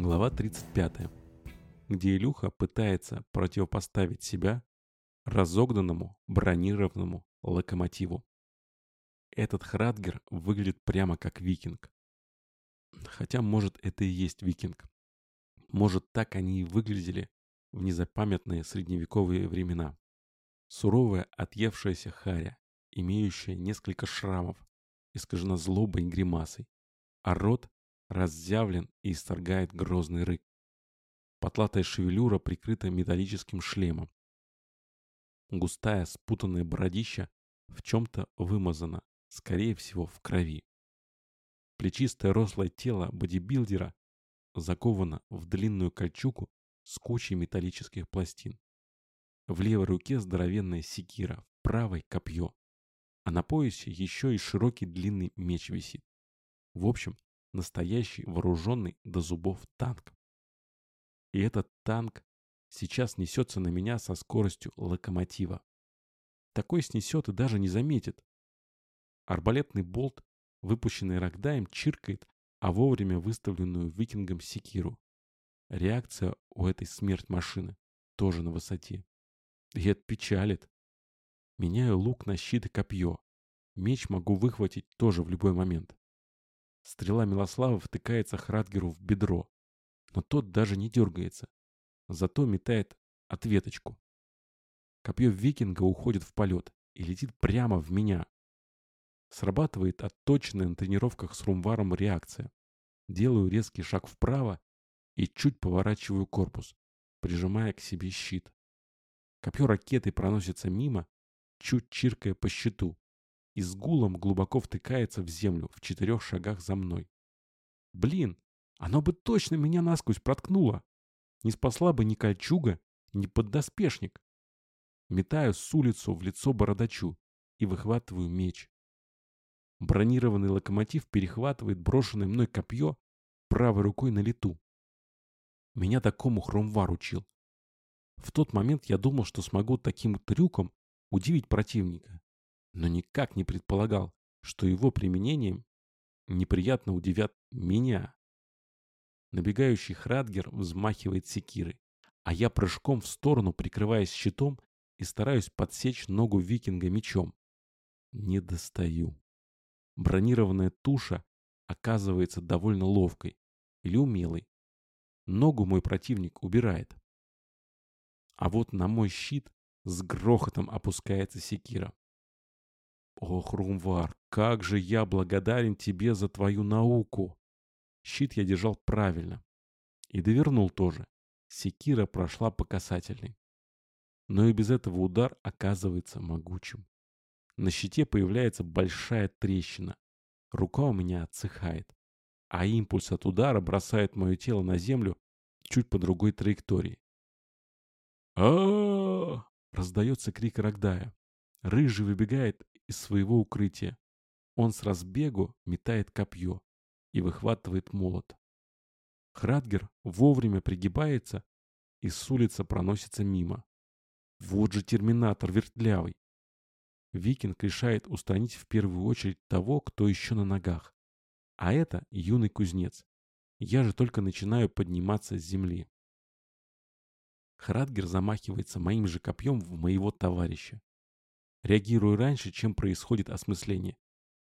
Глава 35, где Илюха пытается противопоставить себя разогнанному бронированному локомотиву. Этот Храдгер выглядит прямо как викинг. Хотя, может, это и есть викинг. Может, так они и выглядели в незапамятные средневековые времена. Суровая, отъевшаяся харя, имеющая несколько шрамов, искажена злобой и гримасой, а рот разъявлен и исторгает грозный рык. Потлатая шевелюра прикрыта металлическим шлемом. Густая спутанная бородища в чем-то вымазана, скорее всего, в крови. Плечистое рослое тело бодибилдера заковано в длинную кольчугу с кучей металлических пластин. В левой руке здоровенная секира, в правой — копье, а на поясе еще и широкий длинный меч висит. В общем, настоящий вооруженный до зубов танк. И этот танк сейчас несется на меня со скоростью локомотива. Такой снесет и даже не заметит. Арбалетный болт, выпущенный Рогдаем, чиркает, а вовремя выставленную викингом секиру. Реакция у этой смерть машины тоже на высоте. И это печалит. Меняю лук на щит и копье. Меч могу выхватить тоже в любой момент. Стрела Милослава втыкается Храдгеру в бедро, но тот даже не дергается, зато метает ответочку. Копье викинга уходит в полет и летит прямо в меня. Срабатывает отточенная на тренировках с румваром реакция. Делаю резкий шаг вправо и чуть поворачиваю корпус, прижимая к себе щит. Копье ракеты проносится мимо, чуть чиркая по щиту, и с гулом глубоко втыкается в землю в четырех шагах за мной. Блин, оно бы точно меня насквозь проткнуло. Не спасла бы ни кольчуга, ни поддоспешник. Метаю с улицу в лицо бородачу и выхватываю меч. Бронированный локомотив перехватывает брошенное мной копье правой рукой на лету. Меня такому хромвар учил. В тот момент я думал, что смогу таким трюком удивить противника но никак не предполагал, что его применением неприятно удивят меня. Набегающий Храдгер взмахивает секирой, а я прыжком в сторону, прикрываясь щитом и стараюсь подсечь ногу викинга мечом. Не достаю. Бронированная туша оказывается довольно ловкой или умелой. Ногу мой противник убирает. А вот на мой щит с грохотом опускается секира. Ох, Румвар, как же я благодарен тебе за твою науку. Щит я держал правильно. И довернул тоже. Секира прошла по касательной. Но и без этого удар оказывается могучим. На щите появляется большая трещина. Рука у меня отсыхает. А импульс от удара бросает мое тело на землю чуть по другой траектории. а раздается крик Рогдая. Рыжий выбегает из своего укрытия. Он с разбегу метает копье и выхватывает молот. Храдгер вовремя пригибается и с улицы проносится мимо. Вот же терминатор вертлявый. Викинг решает устранить в первую очередь того, кто еще на ногах. А это юный кузнец. Я же только начинаю подниматься с земли. Храдгер замахивается моим же копьем в моего товарища. Реагирую раньше, чем происходит осмысление.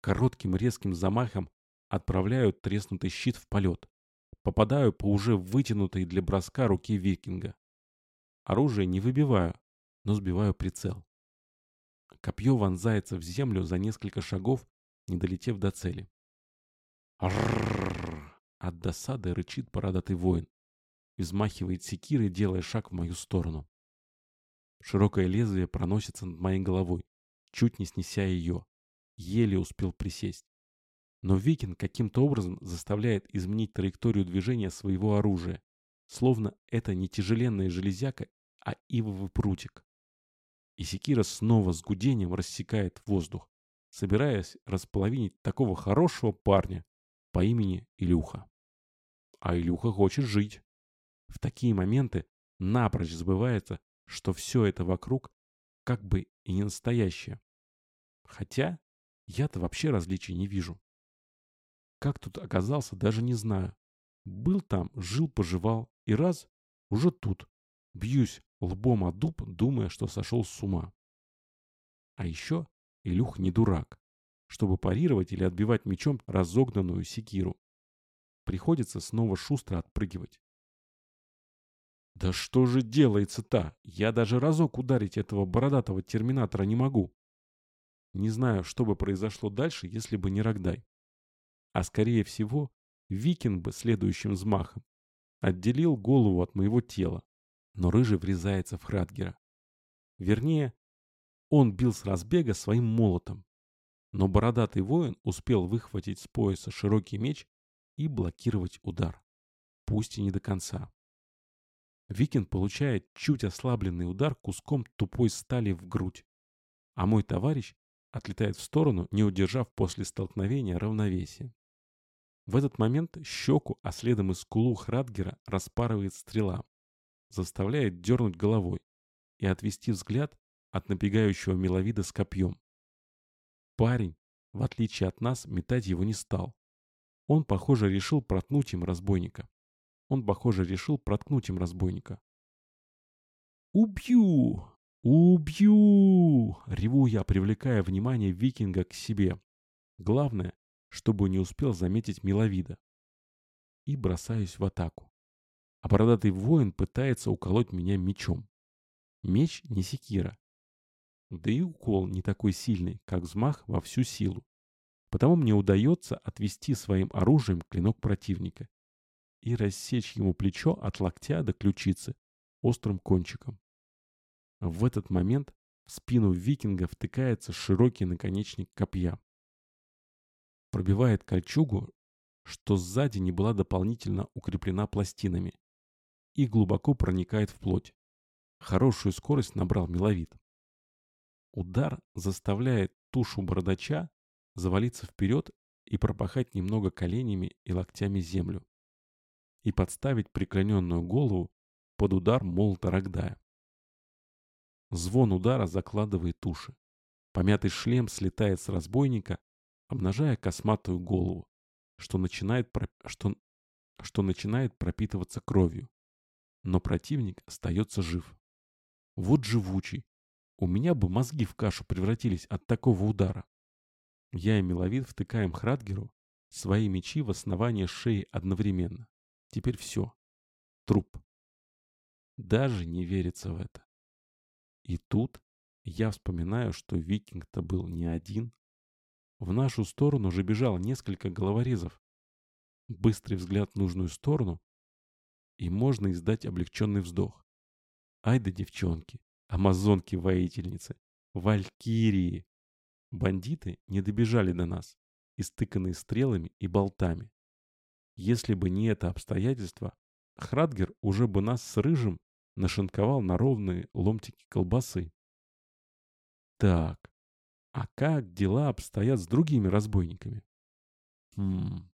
Коротким резким замахом отправляю треснутый щит в полет. Попадаю по уже вытянутой для броска руке викинга. Оружие не выбиваю, но сбиваю прицел. Копье вонзается в землю за несколько шагов, не долетев до цели. Арррррр! От досады рычит бородатый воин. Взмахивает секирой, делая шаг в мою сторону. Широкое лезвие проносится над моей головой, чуть не снеся ее. Еле успел присесть. Но викинг каким-то образом заставляет изменить траекторию движения своего оружия, словно это не тяжеленная железяка, а ивовый прутик. И секира снова с гудением рассекает воздух, собираясь располовинить такого хорошего парня по имени Илюха. А Илюха хочет жить. В такие моменты напрочь забывается, что все это вокруг как бы и не настоящее. Хотя я-то вообще различий не вижу. Как тут оказался, даже не знаю. Был там, жил-поживал, и раз, уже тут. Бьюсь лбом о дуб, думая, что сошел с ума. А еще Илюх не дурак, чтобы парировать или отбивать мечом разогнанную секиру. Приходится снова шустро отпрыгивать. Да что же делается-то? Я даже разок ударить этого бородатого терминатора не могу. Не знаю, что бы произошло дальше, если бы не Рогдай. А скорее всего, Викинг бы следующим взмахом отделил голову от моего тела, но рыжий врезается в Храдгера. Вернее, он бил с разбега своим молотом, но бородатый воин успел выхватить с пояса широкий меч и блокировать удар, пусть и не до конца. Викинг получает чуть ослабленный удар куском тупой стали в грудь, а мой товарищ отлетает в сторону, не удержав после столкновения равновесия. В этот момент щеку, а следом и скулу Храдгера распарывает стрела, заставляет дернуть головой и отвести взгляд от набегающего миловида с копьем. Парень, в отличие от нас, метать его не стал. Он, похоже, решил проткнуть им разбойника. Он, похоже, решил проткнуть им разбойника. «Убью! Убью!» — реву я, привлекая внимание викинга к себе. Главное, чтобы не успел заметить миловида. И бросаюсь в атаку. А бородатый воин пытается уколоть меня мечом. Меч не секира. Да и укол не такой сильный, как взмах во всю силу. Потому мне удается отвести своим оружием клинок противника и рассечь ему плечо от локтя до ключицы острым кончиком. В этот момент в спину викинга втыкается широкий наконечник копья. Пробивает кольчугу, что сзади не была дополнительно укреплена пластинами, и глубоко проникает в плоть. Хорошую скорость набрал миловид. Удар заставляет тушу бородача завалиться вперед и пропахать немного коленями и локтями землю и подставить преклоненную голову под удар молота Рогдая. Звон удара закладывает уши. Помятый шлем слетает с разбойника, обнажая косматую голову, что начинает, про... что... что начинает пропитываться кровью. Но противник остается жив. Вот живучий. У меня бы мозги в кашу превратились от такого удара. Я и Миловид втыкаем Храдгеру свои мечи в основание шеи одновременно. Теперь все. Труп. Даже не верится в это. И тут я вспоминаю, что викинг-то был не один. В нашу сторону же бежало несколько головорезов. Быстрый взгляд в нужную сторону, и можно издать облегченный вздох. Ай да девчонки, амазонки-воительницы, валькирии. Бандиты не добежали до нас, истыканные стрелами и болтами. Если бы не это обстоятельство, Храдгер уже бы нас с Рыжим нашинковал на ровные ломтики колбасы. Так, а как дела обстоят с другими разбойниками? Хм,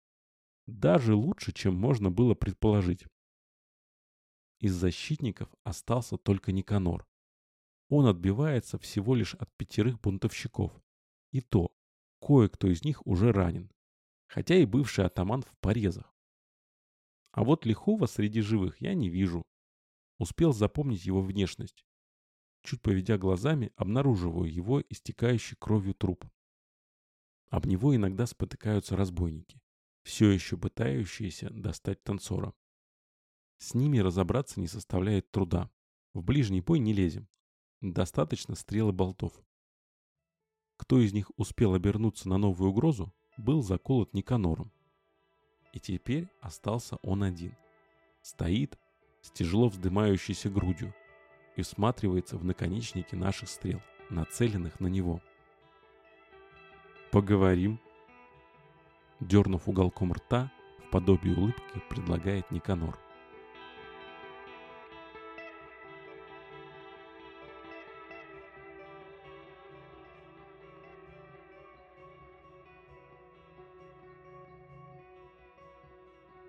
даже лучше, чем можно было предположить. Из защитников остался только Никанор. Он отбивается всего лишь от пятерых бунтовщиков. И то, кое-кто из них уже ранен хотя и бывший атаман в порезах. А вот лихого среди живых я не вижу. Успел запомнить его внешность. Чуть поведя глазами, обнаруживаю его истекающий кровью труп. Об него иногда спотыкаются разбойники, все еще пытающиеся достать танцора. С ними разобраться не составляет труда. В ближний бой не лезем. Достаточно стрелы болтов. Кто из них успел обернуться на новую угрозу, был заколот Никанором. И теперь остался он один. Стоит с тяжело вздымающейся грудью и всматривается в наконечники наших стрел, нацеленных на него. «Поговорим», — дернув уголком рта, в подобие улыбки предлагает Никанор.